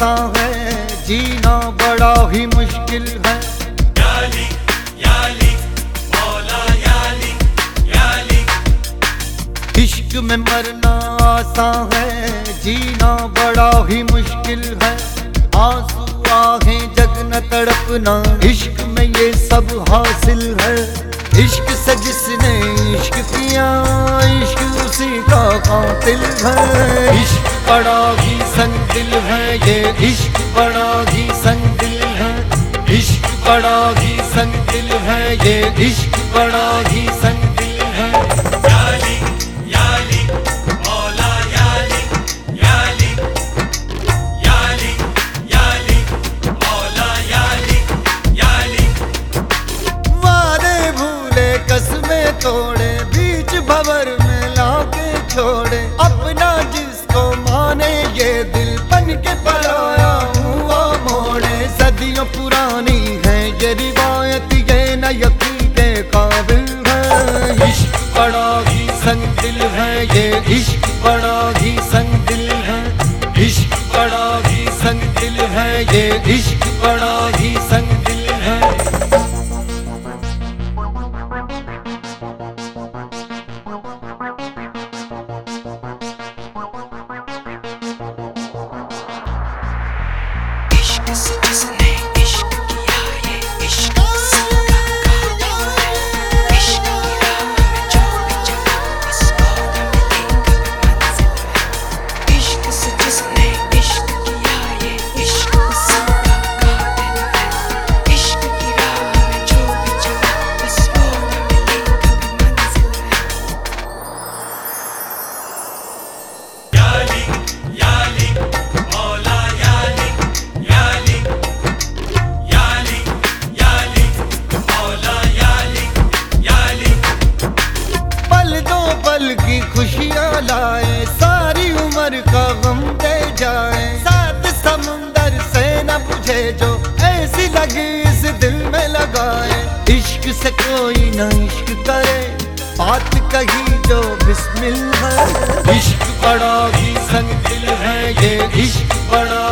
आसान है जीना बड़ा ही मुश्किल है। याली याली याली याली। इश्क में मरना आसान है जीना बड़ा ही मुश्किल है। आँसू आहें जग न तड़पना। इश्क में ये सब हासिल है। इश्क से जिसने इश्क किया इश्क उसी का कातिल है। इश्क बड़ा ही संग दिल है ये। इश्क बड़ा ही संग दिल है। इश्क बड़ा ही संग दिल है ये। इश्क बड़ा ही संग दिल है। याली याली मौला याली याली याली याली मौला याली याली। वादे भूले कसमें तोड़े इश्क बड़ा ही संग दिल है। इश्क बड़ा ही संग दिल है। ये इश्क बड़ा ही संग लाए सारी उम्र का गम दे जाए। सात समुंदर से न बुझे जो ऐसी लगी, इस दिल में लगाए। इश्क से कोई ना इश्क करे, बात कही जो बिस्मिल है। इश्क बड़ा भी संग दिल है ये, इश्क बड़ा